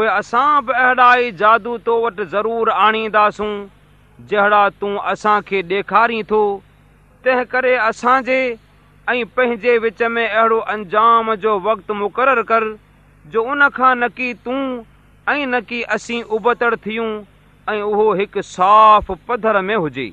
पोइ असां बि अहिड़ा ई जादू तो वटि ज़रूरु आणींदासूं जहिड़ा तूं असांखे ॾेखारी थो तंहिं करे असांजे ऐं पंहिंजे विच में अहिड़ो अंजाम जो वक़्तु मुक़ररु कर जो उन खां न की तूं ऐं न की असीं उबतड़ थियूं ऐं उहो हिकु साफ़ु पधर में हुजे